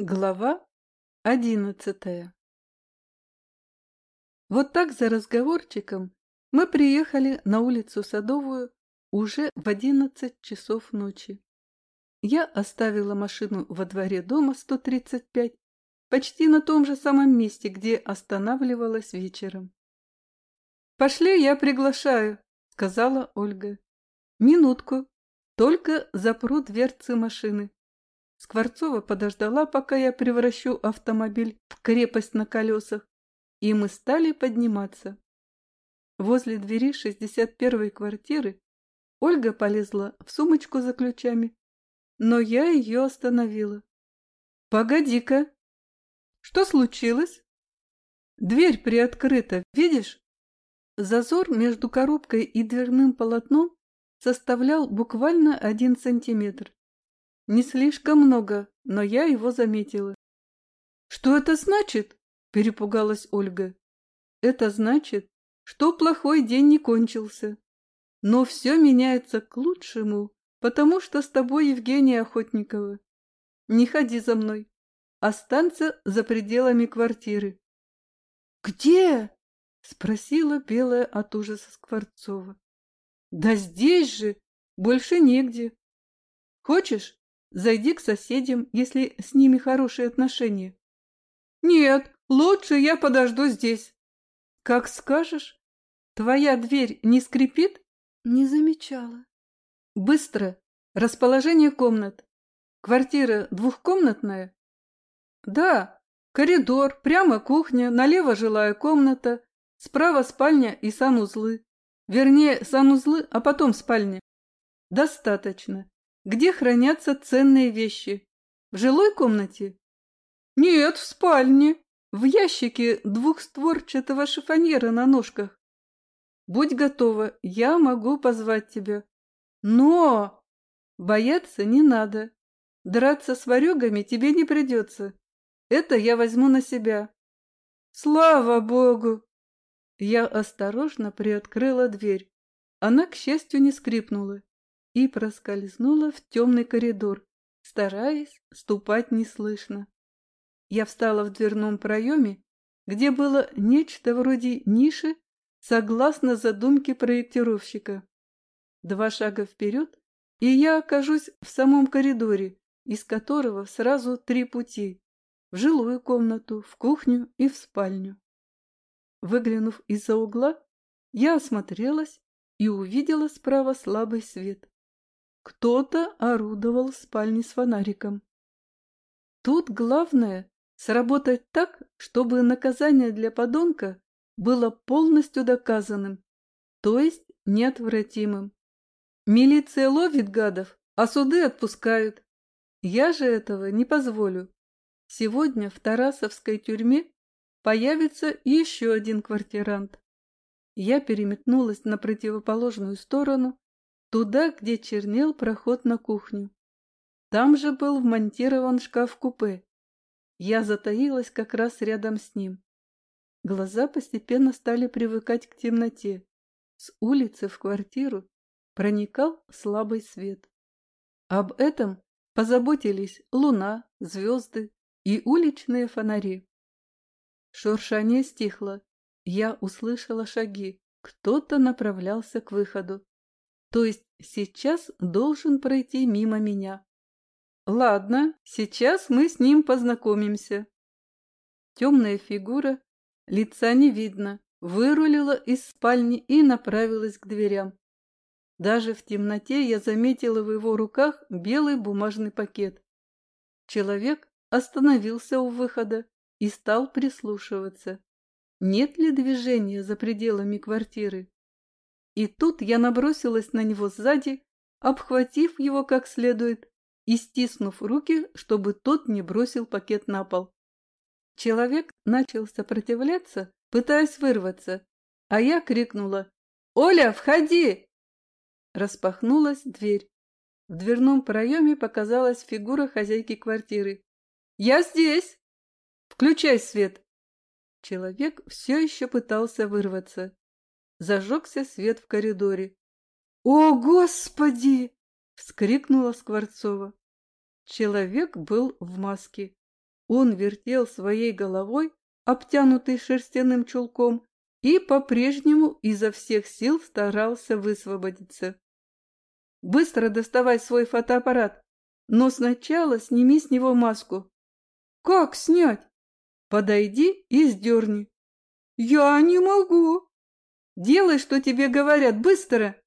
Глава одиннадцатая Вот так за разговорчиком мы приехали на улицу Садовую уже в одиннадцать часов ночи. Я оставила машину во дворе дома 135, почти на том же самом месте, где останавливалась вечером. «Пошли, я приглашаю», — сказала Ольга. «Минутку, только запру дверцы машины». Скворцова подождала, пока я превращу автомобиль в крепость на колесах, и мы стали подниматься. Возле двери 61-й квартиры Ольга полезла в сумочку за ключами, но я ее остановила. «Погоди-ка! Что случилось?» «Дверь приоткрыта, видишь?» Зазор между коробкой и дверным полотном составлял буквально один сантиметр. Не слишком много, но я его заметила. «Что это значит?» – перепугалась Ольга. «Это значит, что плохой день не кончился. Но все меняется к лучшему, потому что с тобой Евгения Охотникова. Не ходи за мной. Останься за пределами квартиры». «Где?» – спросила белая от ужаса Скворцова. «Да здесь же! Больше негде. Хочешь, Зайди к соседям, если с ними хорошие отношения. Нет, лучше я подожду здесь. Как скажешь. Твоя дверь не скрипит? Не замечала. Быстро. Расположение комнат. Квартира двухкомнатная? Да. Коридор, прямо кухня, налево жилая комната, справа спальня и санузлы. Вернее, санузлы, а потом спальня. Достаточно. Где хранятся ценные вещи? В жилой комнате? Нет, в спальне. В ящике двухстворчатого шифоньера на ножках. Будь готова, я могу позвать тебя. Но! Бояться не надо. Драться с варюгами тебе не придется. Это я возьму на себя. Слава богу! Я осторожно приоткрыла дверь. Она, к счастью, не скрипнула и проскользнула в темный коридор, стараясь ступать неслышно. Я встала в дверном проеме, где было нечто вроде ниши, согласно задумке проектировщика. Два шага вперед, и я окажусь в самом коридоре, из которого сразу три пути – в жилую комнату, в кухню и в спальню. Выглянув из-за угла, я осмотрелась и увидела справа слабый свет. Кто-то орудовал в спальне с фонариком. Тут главное сработать так, чтобы наказание для подонка было полностью доказанным, то есть неотвратимым. Милиция ловит гадов, а суды отпускают. Я же этого не позволю. Сегодня в Тарасовской тюрьме появится еще один квартирант. Я переметнулась на противоположную сторону туда, где чернел проход на кухню. Там же был вмонтирован шкаф-купе. Я затаилась как раз рядом с ним. Глаза постепенно стали привыкать к темноте. С улицы в квартиру проникал слабый свет. Об этом позаботились луна, звезды и уличные фонари. Шуршание стихло. Я услышала шаги. Кто-то направлялся к выходу. То есть сейчас должен пройти мимо меня. Ладно, сейчас мы с ним познакомимся. Темная фигура, лица не видно, вырулила из спальни и направилась к дверям. Даже в темноте я заметила в его руках белый бумажный пакет. Человек остановился у выхода и стал прислушиваться. Нет ли движения за пределами квартиры? И тут я набросилась на него сзади, обхватив его как следует и стиснув руки, чтобы тот не бросил пакет на пол. Человек начал сопротивляться, пытаясь вырваться, а я крикнула «Оля, входи!» Распахнулась дверь. В дверном проеме показалась фигура хозяйки квартиры. «Я здесь! Включай свет!» Человек все еще пытался вырваться. Зажегся свет в коридоре. «О, Господи!» — вскрикнула Скворцова. Человек был в маске. Он вертел своей головой, обтянутый шерстяным чулком, и по-прежнему изо всех сил старался высвободиться. «Быстро доставай свой фотоаппарат, но сначала сними с него маску». «Как снять?» «Подойди и сдерни». «Я не могу». «Делай, что тебе говорят, быстро!»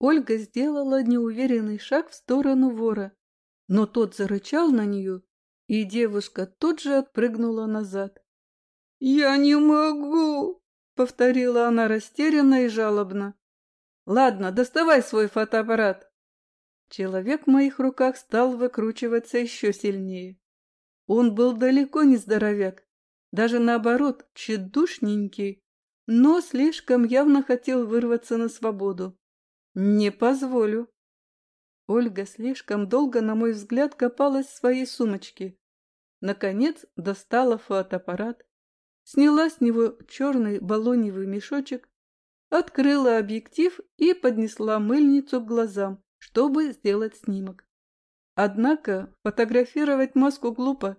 Ольга сделала неуверенный шаг в сторону вора, но тот зарычал на нее, и девушка тут же отпрыгнула назад. «Я не могу!» — повторила она растерянно и жалобно. «Ладно, доставай свой фотоаппарат!» Человек в моих руках стал выкручиваться еще сильнее. Он был далеко не здоровяк, даже наоборот, тщедушненький, но слишком явно хотел вырваться на свободу. «Не позволю!» Ольга слишком долго, на мой взгляд, копалась в своей сумочке. Наконец достала фотоаппарат, сняла с него черный баллоневый мешочек, открыла объектив и поднесла мыльницу к глазам, чтобы сделать снимок. Однако фотографировать маску глупо.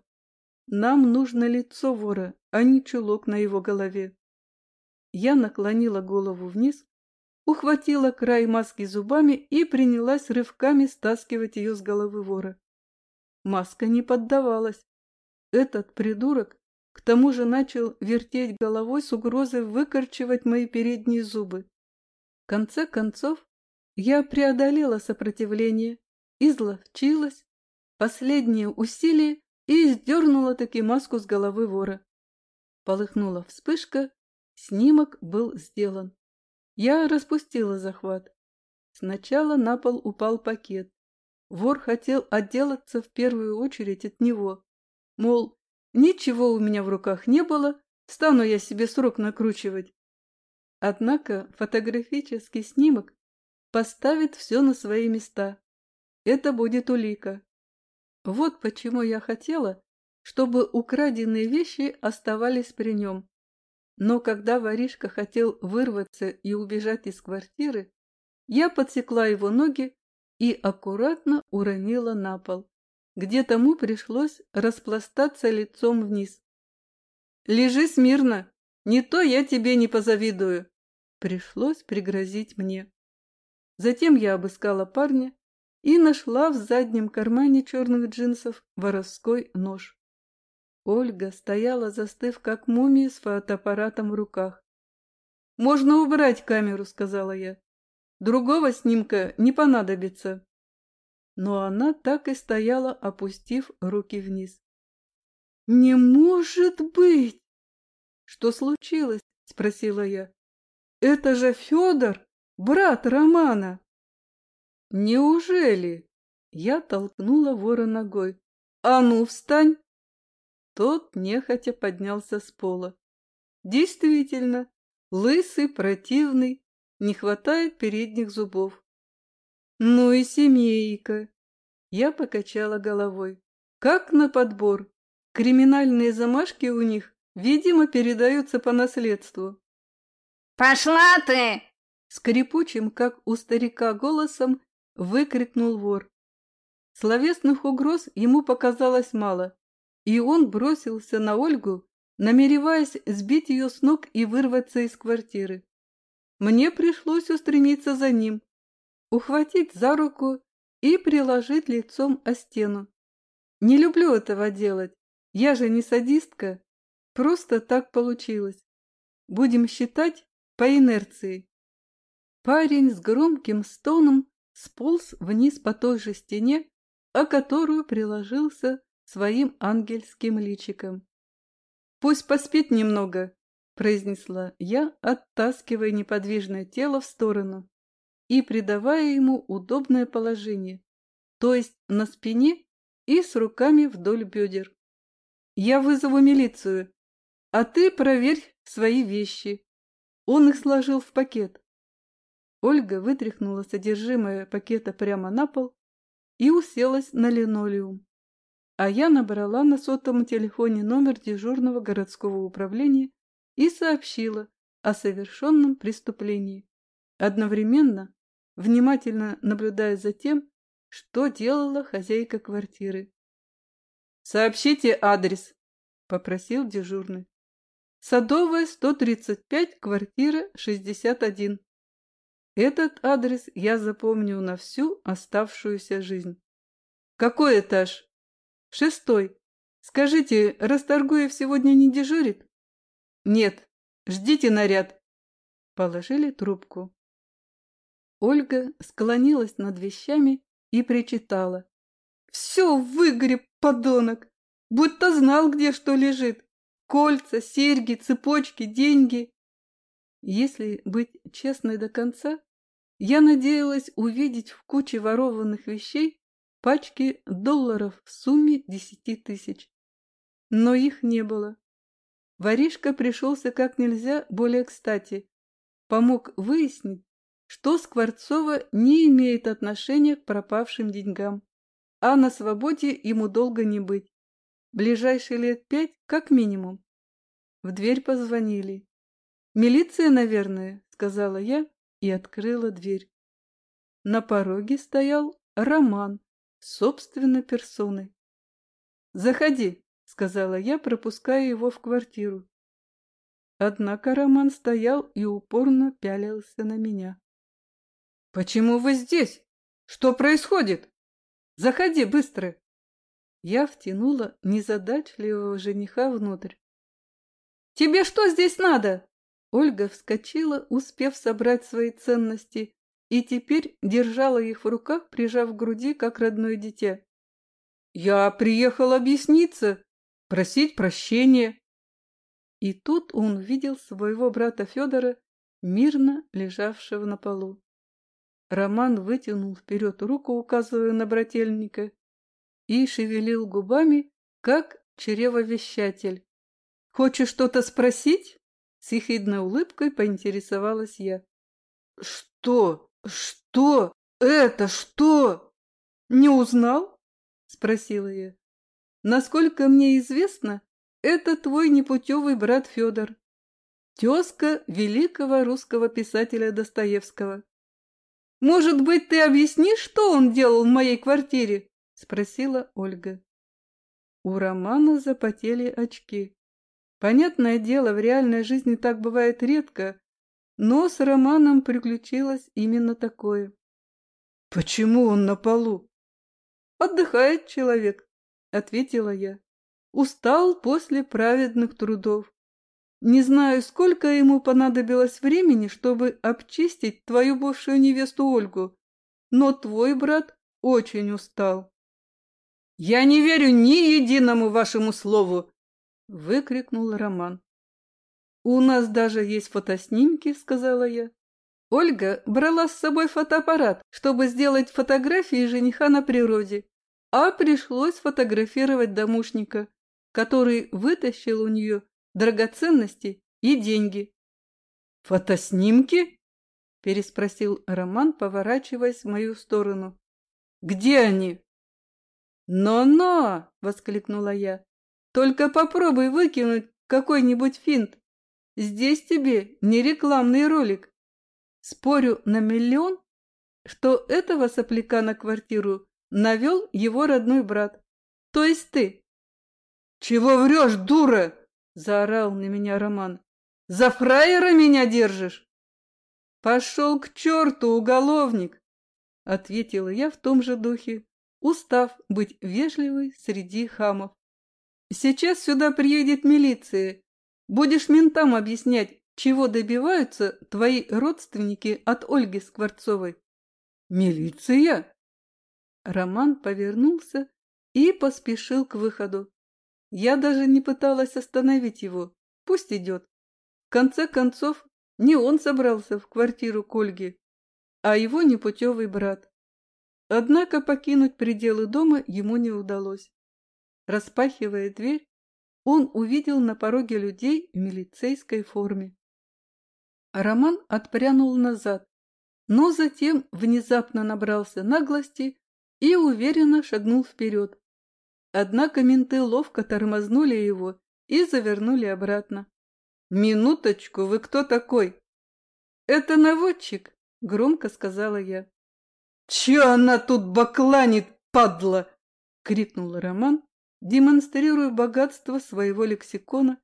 Нам нужно лицо вора, а не чулок на его голове. Я наклонила голову вниз, ухватила край маски зубами и принялась рывками стаскивать ее с головы вора. Маска не поддавалась. Этот придурок к тому же начал вертеть головой с угрозой выкорчевать мои передние зубы. В конце концов, я преодолела сопротивление, изловчилась, последнее усилие и сдернула таки маску с головы вора. Полыхнула вспышка, снимок был сделан. Я распустила захват. Сначала на пол упал пакет. Вор хотел отделаться в первую очередь от него. Мол, ничего у меня в руках не было, стану я себе срок накручивать. Однако фотографический снимок поставит все на свои места. Это будет улика. Вот почему я хотела, чтобы украденные вещи оставались при нем. Но когда воришка хотел вырваться и убежать из квартиры, я подсекла его ноги и аккуратно уронила на пол, где тому пришлось распластаться лицом вниз. «Лежи смирно, не то я тебе не позавидую!» Пришлось пригрозить мне. Затем я обыскала парня и нашла в заднем кармане черных джинсов воровской нож. Ольга стояла, застыв как мумия с фотоаппаратом в руках. «Можно убрать камеру», — сказала я. «Другого снимка не понадобится». Но она так и стояла, опустив руки вниз. «Не может быть!» «Что случилось?» — спросила я. «Это же Федор, брат Романа!» «Неужели?» Я толкнула вора ногой. «А ну, встань!» Тот нехотя поднялся с пола. Действительно, лысый, противный, не хватает передних зубов. Ну и семейка. Я покачала головой. Как на подбор. Криминальные замашки у них, видимо, передаются по наследству. «Пошла ты!» Скрипучим, как у старика, голосом выкрикнул вор. Словесных угроз ему показалось мало и он бросился на Ольгу, намереваясь сбить ее с ног и вырваться из квартиры. Мне пришлось устремиться за ним, ухватить за руку и приложить лицом о стену. Не люблю этого делать, я же не садистка, просто так получилось. Будем считать по инерции. Парень с громким стоном сполз вниз по той же стене, о которую приложился своим ангельским личиком. «Пусть поспит немного», — произнесла я, оттаскивая неподвижное тело в сторону и придавая ему удобное положение, то есть на спине и с руками вдоль бедер. «Я вызову милицию, а ты проверь свои вещи». Он их сложил в пакет. Ольга вытряхнула содержимое пакета прямо на пол и уселась на линолеум а я набрала на сотовом телефоне номер дежурного городского управления и сообщила о совершенном преступлении, одновременно внимательно наблюдая за тем, что делала хозяйка квартиры. «Сообщите адрес», — попросил дежурный. «Садовая, 135, квартира 61». Этот адрес я запомню на всю оставшуюся жизнь. «Какой этаж?» «Шестой. Скажите, Расторгуев сегодня не дежурит?» «Нет. Ждите наряд». Положили трубку. Ольга склонилась над вещами и причитала. Все выгреб, подонок, будто знал, где что лежит. Кольца, серьги, цепочки, деньги. Если быть честной до конца, я надеялась увидеть в куче ворованных вещей пачки долларов в сумме десяти тысяч. Но их не было. Воришка пришелся как нельзя более кстати. Помог выяснить, что Скворцова не имеет отношения к пропавшим деньгам а на свободе ему долго не быть. Ближайшие лет пять как минимум. В дверь позвонили. «Милиция, наверное», — сказала я и открыла дверь. На пороге стоял Роман, собственной персоной. «Заходи», — сказала я, пропуская его в квартиру. Однако Роман стоял и упорно пялился на меня. «Почему вы здесь? Что происходит?» Заходи быстро!» Я втянула незадачливого жениха внутрь. «Тебе что здесь надо?» Ольга вскочила, успев собрать свои ценности, и теперь держала их в руках, прижав к груди, как родное дитя. «Я приехал объясниться, просить прощения». И тут он увидел своего брата Федора, мирно лежавшего на полу. Роман вытянул вперед руку, указывая на брательника, и шевелил губами, как чревовещатель. «Хочешь что-то спросить?» С ехидной улыбкой поинтересовалась я. «Что? Что? Это что?» «Не узнал?» — спросила я. «Насколько мне известно, это твой непутевый брат Федор, тезка великого русского писателя Достоевского. Может быть, ты объяснишь, что он делал в моей квартире?» – спросила Ольга. У Романа запотели очки. Понятное дело, в реальной жизни так бывает редко, но с Романом приключилось именно такое. «Почему он на полу?» «Отдыхает человек», — ответила я. «Устал после праведных трудов. Не знаю, сколько ему понадобилось времени, чтобы обчистить твою бывшую невесту Ольгу, но твой брат очень устал. «Я не верю ни единому вашему слову!» — выкрикнул Роман. «У нас даже есть фотоснимки», — сказала я. Ольга брала с собой фотоаппарат, чтобы сделать фотографии жениха на природе, а пришлось фотографировать домушника, который вытащил у нее драгоценности и деньги. «Фотоснимки?» – переспросил Роман, поворачиваясь в мою сторону. «Где они?» «Но-но!» – воскликнула я. «Только попробуй выкинуть какой-нибудь финт. Здесь тебе не рекламный ролик. Спорю на миллион, что этого сопляка на квартиру навел его родной брат, то есть ты». «Чего врешь, дура?» Заорал на меня Роман. «За фраера меня держишь?» «Пошел к черту, уголовник!» Ответила я в том же духе, устав быть вежливой среди хамов. «Сейчас сюда приедет милиция. Будешь ментам объяснять, чего добиваются твои родственники от Ольги Скворцовой». «Милиция?» Роман повернулся и поспешил к выходу. Я даже не пыталась остановить его. Пусть идет. В конце концов, не он собрался в квартиру к Ольге, а его непутевый брат. Однако покинуть пределы дома ему не удалось. Распахивая дверь, он увидел на пороге людей в милицейской форме. Роман отпрянул назад, но затем внезапно набрался наглости и уверенно шагнул вперед. Однако менты ловко тормознули его и завернули обратно. «Минуточку, вы кто такой?» «Это наводчик», — громко сказала я. «Че она тут бакланит, падла?» — крикнул Роман демонстрируя богатство своего лексикона,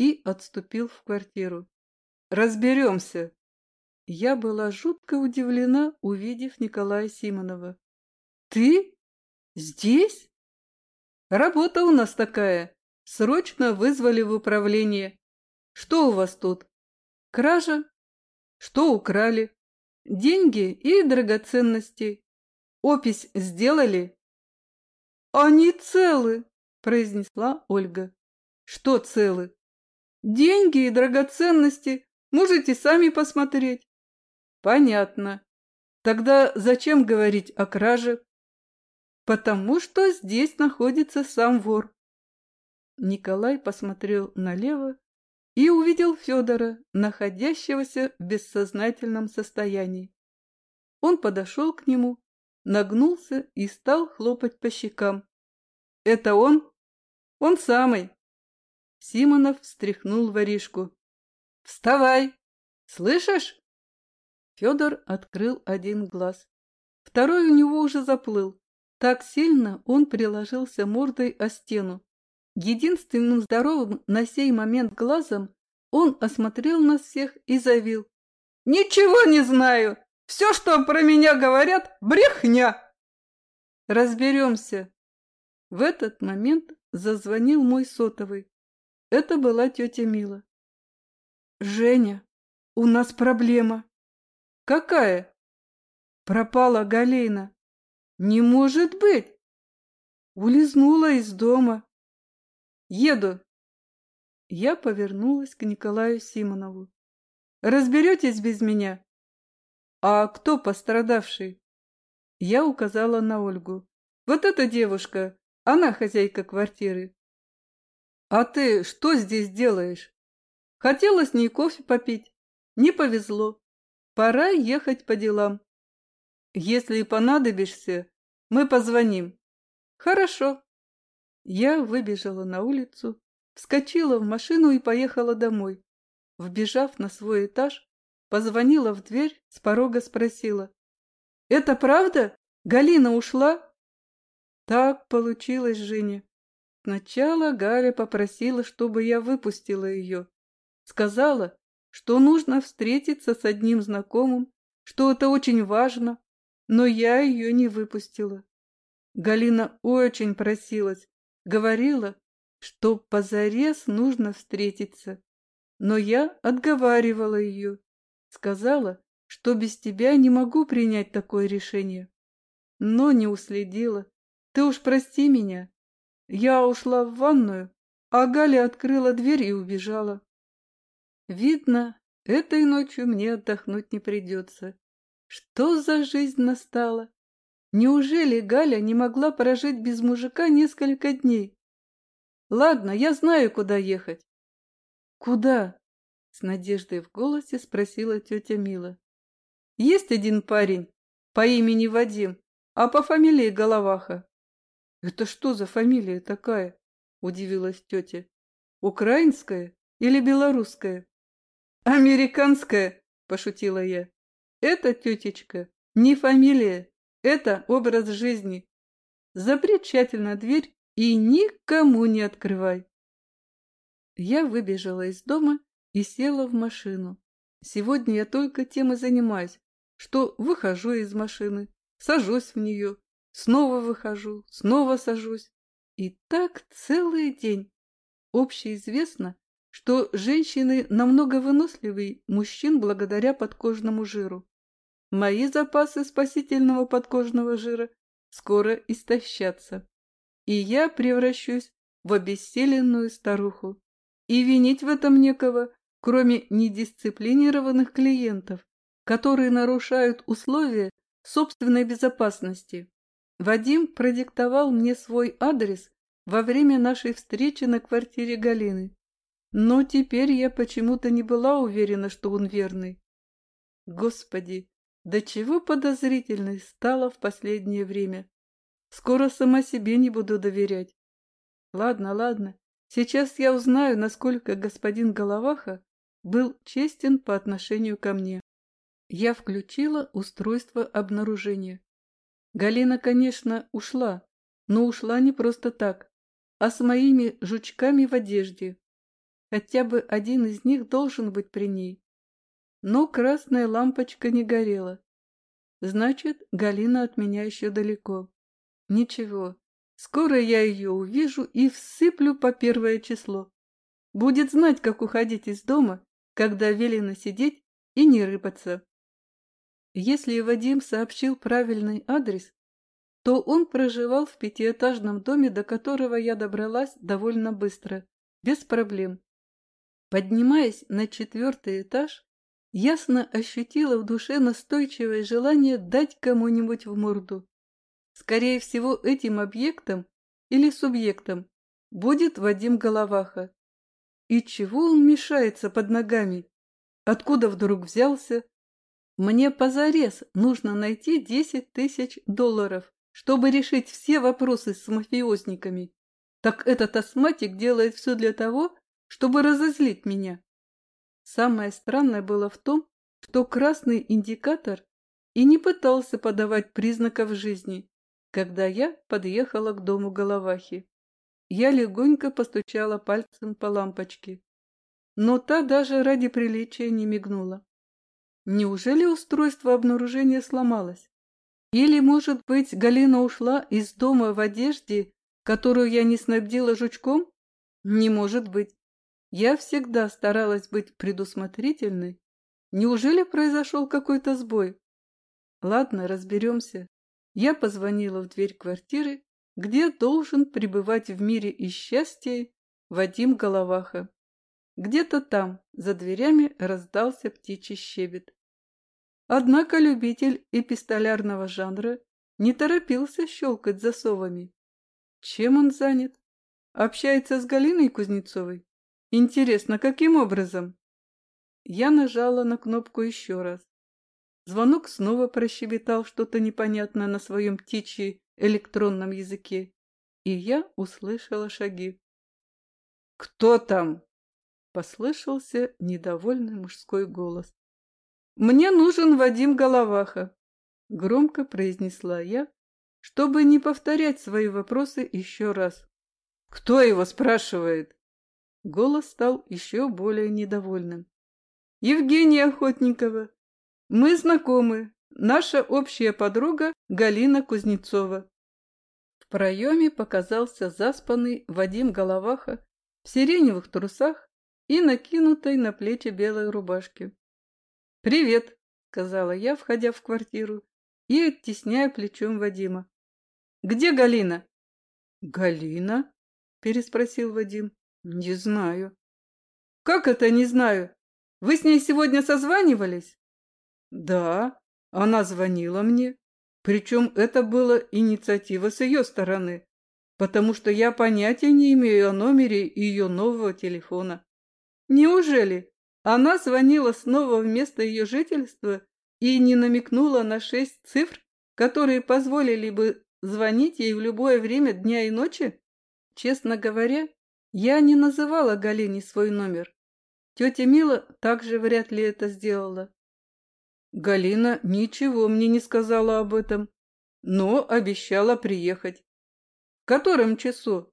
и отступил в квартиру. «Разберемся!» Я была жутко удивлена, увидев Николая Симонова. «Ты? Здесь?» «Работа у нас такая. Срочно вызвали в управление. Что у вас тут? Кража? Что украли? Деньги и драгоценности. Опись сделали?» «Они целы!» – произнесла Ольга. «Что целы?» «Деньги и драгоценности. Можете сами посмотреть». Понятно. Тогда зачем говорить о краже? Потому что здесь находится сам вор. Николай посмотрел налево и увидел Федора, находящегося в бессознательном состоянии. Он подошел к нему, нагнулся и стал хлопать по щекам. «Это он? Он самый!» Симонов встряхнул воришку. «Вставай! Слышишь?» Федор открыл один глаз. Второй у него уже заплыл. Так сильно он приложился мордой о стену. Единственным здоровым на сей момент глазом он осмотрел нас всех и завил. «Ничего не знаю! Все, что про меня говорят, брехня!» «Разберемся!» В этот момент зазвонил мой сотовый. Это была тетя Мила. «Женя, у нас проблема!» Какая? Пропала Галина. Не может быть. Улизнула из дома. Еду. Я повернулась к Николаю Симонову. Разберетесь без меня? А кто пострадавший? Я указала на Ольгу. Вот эта девушка, она хозяйка квартиры. А ты что здесь делаешь? Хотела с ней кофе попить. Не повезло. Пора ехать по делам. Если понадобишься, мы позвоним. Хорошо. Я выбежала на улицу, вскочила в машину и поехала домой. Вбежав на свой этаж, позвонила в дверь, с порога спросила. «Это правда? Галина ушла?» Так получилось, Женя. Сначала Галя попросила, чтобы я выпустила ее. Сказала, что нужно встретиться с одним знакомым, что это очень важно, но я ее не выпустила. Галина очень просилась, говорила, что позарез нужно встретиться, но я отговаривала ее, сказала, что без тебя не могу принять такое решение. Но не уследила. Ты уж прости меня. Я ушла в ванную, а Галя открыла дверь и убежала. Видно, этой ночью мне отдохнуть не придется. Что за жизнь настала? Неужели Галя не могла прожить без мужика несколько дней? Ладно, я знаю, куда ехать. Куда? С надеждой в голосе спросила тетя Мила. Есть один парень по имени Вадим, а по фамилии Головаха. Это что за фамилия такая? Удивилась тетя. Украинская или белорусская? «Американская!» – пошутила я. «Это, тетечка, не фамилия, это образ жизни. Запри тщательно дверь и никому не открывай». Я выбежала из дома и села в машину. Сегодня я только тем и занимаюсь, что выхожу из машины, сажусь в нее, снова выхожу, снова сажусь. И так целый день. Общеизвестно, что женщины намного выносливее мужчин благодаря подкожному жиру. Мои запасы спасительного подкожного жира скоро истощатся, и я превращусь в обессиленную старуху. И винить в этом некого, кроме недисциплинированных клиентов, которые нарушают условия собственной безопасности. Вадим продиктовал мне свой адрес во время нашей встречи на квартире Галины. Но теперь я почему-то не была уверена, что он верный. Господи, до чего подозрительной стала в последнее время. Скоро сама себе не буду доверять. Ладно, ладно, сейчас я узнаю, насколько господин Головаха был честен по отношению ко мне. Я включила устройство обнаружения. Галина, конечно, ушла, но ушла не просто так. а с моими жучками в одежде. Хотя бы один из них должен быть при ней. Но красная лампочка не горела. Значит, Галина от меня еще далеко. Ничего, скоро я ее увижу и всыплю по первое число. Будет знать, как уходить из дома, когда велено сидеть и не рыпаться. Если Вадим сообщил правильный адрес, то он проживал в пятиэтажном доме, до которого я добралась довольно быстро, без проблем. Поднимаясь на четвертый этаж, ясно ощутила в душе настойчивое желание дать кому-нибудь в морду. Скорее всего, этим объектом или субъектом будет Вадим Головаха. И чего он мешается под ногами? Откуда вдруг взялся? Мне позарез нужно найти десять тысяч долларов, чтобы решить все вопросы с мафиозниками. Так этот астматик делает все для того, чтобы разозлить меня. Самое странное было в том, что красный индикатор и не пытался подавать признаков жизни, когда я подъехала к дому Головахи. Я легонько постучала пальцем по лампочке, но та даже ради приличия не мигнула. Неужели устройство обнаружения сломалось? Или, может быть, Галина ушла из дома в одежде, которую я не снабдила жучком? Не может быть. Я всегда старалась быть предусмотрительной. Неужели произошел какой-то сбой? Ладно, разберемся. Я позвонила в дверь квартиры, где должен пребывать в мире и счастье Вадим Головаха. Где-то там, за дверями, раздался птичий щебет. Однако любитель эпистолярного жанра не торопился щелкать засовами. Чем он занят? Общается с Галиной Кузнецовой? Интересно, каким образом? Я нажала на кнопку еще раз. Звонок снова прощебетал что-то непонятное на своем птичьи электронном языке, и я услышала шаги. «Кто там?» — послышался недовольный мужской голос. «Мне нужен Вадим Головаха», — громко произнесла я, чтобы не повторять свои вопросы еще раз. «Кто его спрашивает?» Голос стал еще более недовольным. «Евгения Охотникова. Мы знакомы. Наша общая подруга Галина Кузнецова». В проеме показался заспанный Вадим Головаха в сиреневых трусах и накинутой на плечи белой рубашке. «Привет», — сказала я, входя в квартиру и оттесняя плечом Вадима. «Где Галина?» «Галина?» — переспросил Вадим. «Не знаю». «Как это не знаю? Вы с ней сегодня созванивались?» «Да, она звонила мне. Причем это была инициатива с ее стороны, потому что я понятия не имею о номере ее нового телефона». «Неужели? Она звонила снова вместо ее жительства и не намекнула на шесть цифр, которые позволили бы звонить ей в любое время дня и ночи?» Честно говоря, я не называла Галине свой номер. Тетя Мила также вряд ли это сделала. Галина ничего мне не сказала об этом, но обещала приехать. В котором часу?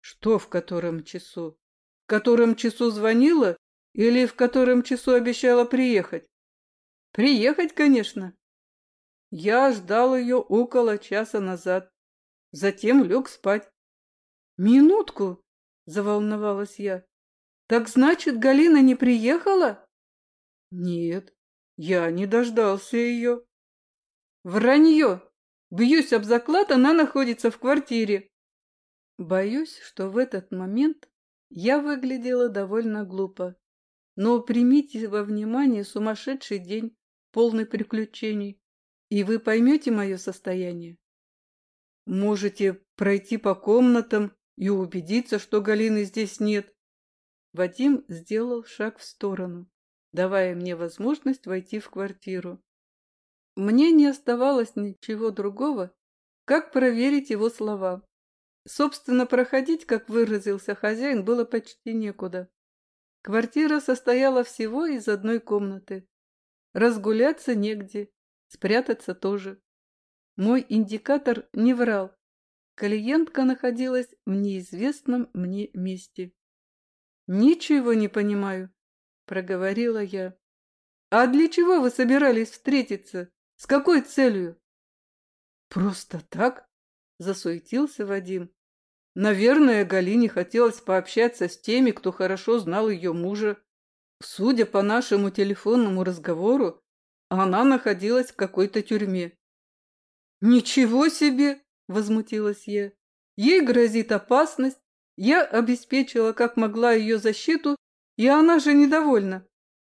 Что в котором часу? В котором часу звонила или в котором часу обещала приехать? Приехать, конечно. Я ждал ее около часа назад. Затем лег спать. Минутку, Заволновалась я. Так значит, Галина не приехала? Нет, я не дождался ее. Вранье! Бьюсь об заклад, она находится в квартире. Боюсь, что в этот момент я выглядела довольно глупо. Но примите во внимание сумасшедший день, полный приключений, и вы поймете мое состояние. Можете пройти по комнатам и убедиться, что Галины здесь нет. Вадим сделал шаг в сторону, давая мне возможность войти в квартиру. Мне не оставалось ничего другого, как проверить его слова. Собственно, проходить, как выразился хозяин, было почти некуда. Квартира состояла всего из одной комнаты. Разгуляться негде, спрятаться тоже. Мой индикатор не врал. Клиентка находилась в неизвестном мне месте. «Ничего не понимаю», — проговорила я. «А для чего вы собирались встретиться? С какой целью?» «Просто так?» — засуетился Вадим. «Наверное, Галине хотелось пообщаться с теми, кто хорошо знал ее мужа. Судя по нашему телефонному разговору, она находилась в какой-то тюрьме». «Ничего себе!» — возмутилась я. «Ей грозит опасность, я обеспечила как могла ее защиту, и она же недовольна.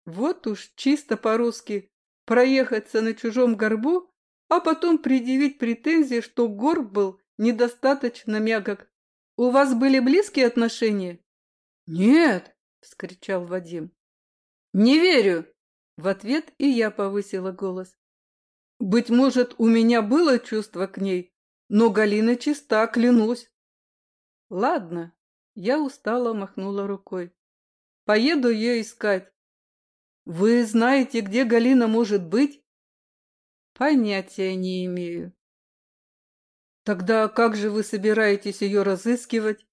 Вот уж чисто по-русски проехаться на чужом горбу, а потом предъявить претензии, что горб был недостаточно мягок. У вас были близкие отношения? Нет, вскричал Вадим. Не верю. В ответ и я повысила голос. Быть может, у меня было чувство к ней, но Галина чиста, клянусь. Ладно, я устало махнула рукой. Поеду ее искать. Вы знаете, где Галина может быть? Понятия не имею. Тогда как же вы собираетесь ее разыскивать?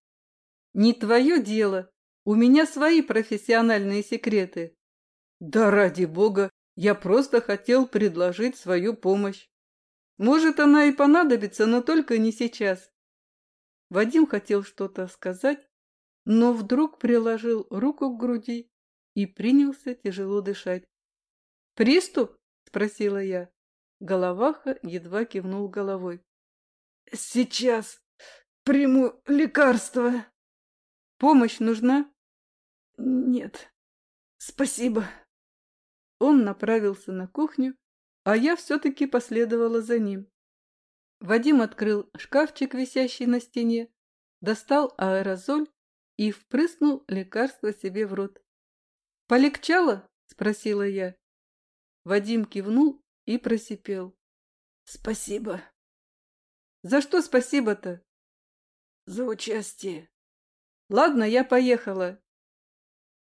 Не твое дело. У меня свои профессиональные секреты. Да ради бога, я просто хотел предложить свою помощь. Может, она и понадобится, но только не сейчас. Вадим хотел что-то сказать, но вдруг приложил руку к груди и принялся тяжело дышать. «Приступ?» – спросила я. Головаха едва кивнул головой. «Сейчас приму лекарство». «Помощь нужна?» «Нет, спасибо». Он направился на кухню, а я все-таки последовала за ним. Вадим открыл шкафчик, висящий на стене, достал аэрозоль и впрыснул лекарство себе в рот. «Полегчало?» – спросила я. Вадим кивнул и просипел. «Спасибо». «За что спасибо-то?» «За участие». «Ладно, я поехала».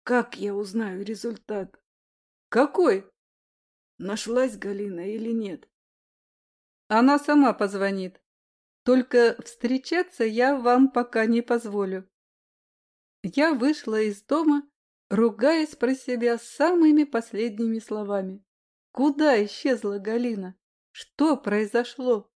«Как я узнаю результат?» «Какой?» «Нашлась Галина или нет?» Она сама позвонит. Только встречаться я вам пока не позволю. Я вышла из дома, ругаясь про себя самыми последними словами. Куда исчезла Галина? Что произошло?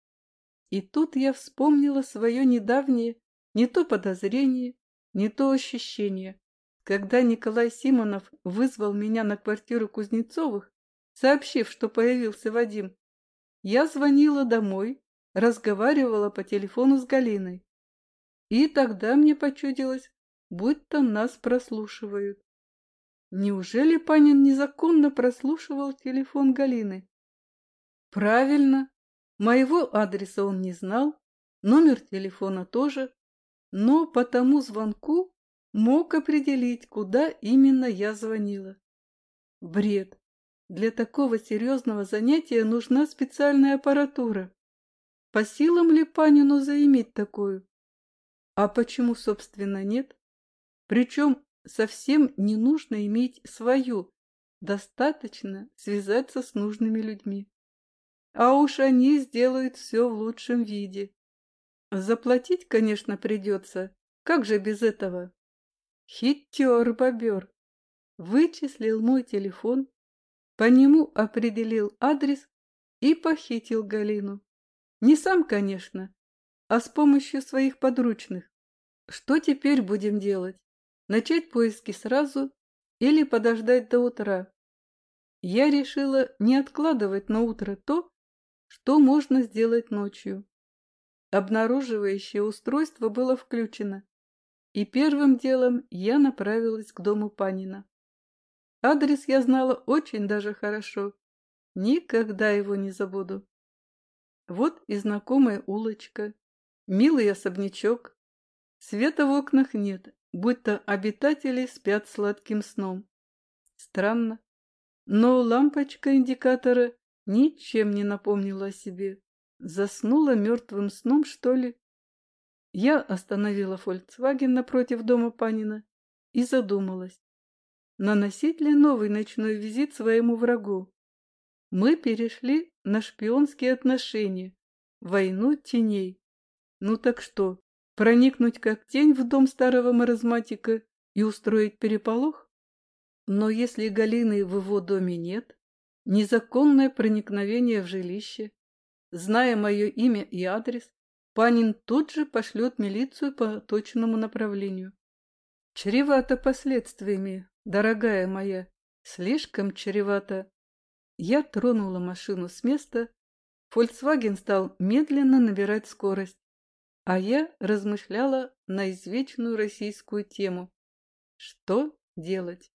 И тут я вспомнила свое недавнее не то подозрение, не то ощущение, когда Николай Симонов вызвал меня на квартиру Кузнецовых, сообщив, что появился Вадим. Я звонила домой, разговаривала по телефону с Галиной. И тогда мне почудилось, будто нас прослушивают. Неужели Панин незаконно прослушивал телефон Галины? Правильно, моего адреса он не знал, номер телефона тоже, но по тому звонку мог определить, куда именно я звонила. Бред. Для такого серьезного занятия нужна специальная аппаратура. По силам ли Панину заиметь такую? А почему, собственно, нет? Причем совсем не нужно иметь свою, достаточно связаться с нужными людьми. А уж они сделают все в лучшем виде. Заплатить, конечно, придется. Как же без этого? Хитер бобер. Вычислил мой телефон, по нему определил адрес и похитил Галину. Не сам, конечно, а с помощью своих подручных. Что теперь будем делать? Начать поиски сразу или подождать до утра? Я решила не откладывать на утро то, что можно сделать ночью. Обнаруживающее устройство было включено, и первым делом я направилась к дому Панина. Адрес я знала очень даже хорошо. Никогда его не забуду. Вот и знакомая улочка, милый особнячок. Света в окнах нет, будто обитатели спят сладким сном. Странно, но лампочка индикатора ничем не напомнила о себе. Заснула мертвым сном, что ли? Я остановила «Фольксваген» напротив дома Панина и задумалась наносить ли новый ночной визит своему врагу. Мы перешли на шпионские отношения, войну теней. Ну так что, проникнуть как тень в дом старого маразматика и устроить переполох? Но если Галины в его доме нет, незаконное проникновение в жилище, зная мое имя и адрес, Панин тут же пошлет милицию по точному направлению. Чревато последствиями, дорогая моя, слишком чревато. Я тронула машину с места, Volkswagen стал медленно набирать скорость, а я размышляла на извечную российскую тему. Что делать?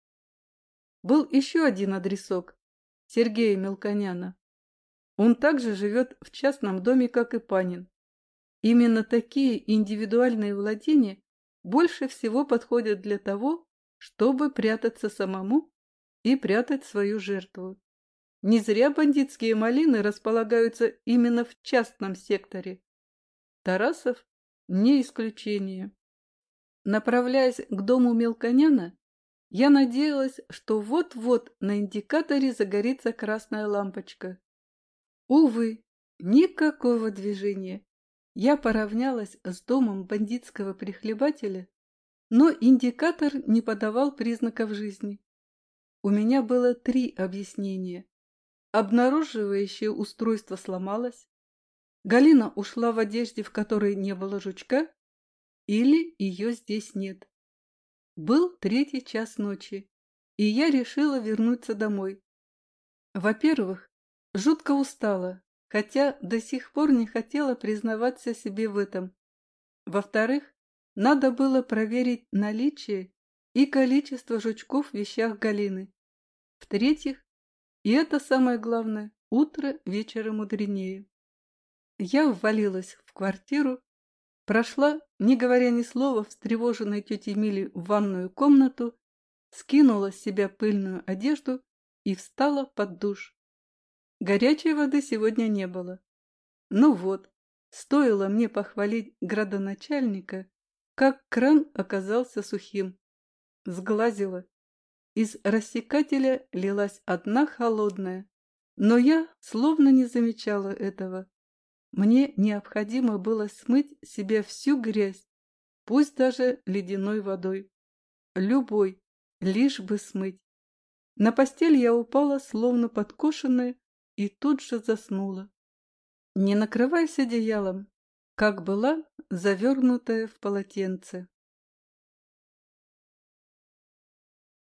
Был еще один адресок Сергея Мелконяна. Он также живет в частном доме, как и Панин. Именно такие индивидуальные владения больше всего подходят для того, чтобы прятаться самому и прятать свою жертву. Не зря бандитские малины располагаются именно в частном секторе. Тарасов не исключение. Направляясь к дому Мелконяна, я надеялась, что вот-вот на индикаторе загорится красная лампочка. Увы, никакого движения. Я поравнялась с домом бандитского прихлебателя, но индикатор не подавал признаков жизни. У меня было три объяснения. Обнаруживающее устройство сломалось, Галина ушла в одежде, в которой не было жучка, или ее здесь нет. Был третий час ночи, и я решила вернуться домой. Во-первых, жутко устала, хотя до сих пор не хотела признаваться себе в этом. Во-вторых, надо было проверить наличие и количество жучков в вещах Галины. В-третьих, и это самое главное, утро вечера мудренее. Я ввалилась в квартиру, прошла, не говоря ни слова, встревоженной тетей Мили в ванную комнату, скинула с себя пыльную одежду и встала под душ. Горячей воды сегодня не было. Ну вот, стоило мне похвалить градоначальника, как кран оказался сухим. Сглазила. Из рассекателя лилась одна холодная, но я словно не замечала этого. Мне необходимо было смыть себе всю грязь, пусть даже ледяной водой. Любой, лишь бы смыть. На постель я упала, словно подкошенная, и тут же заснула. Не накрываясь одеялом, как была завернутая в полотенце.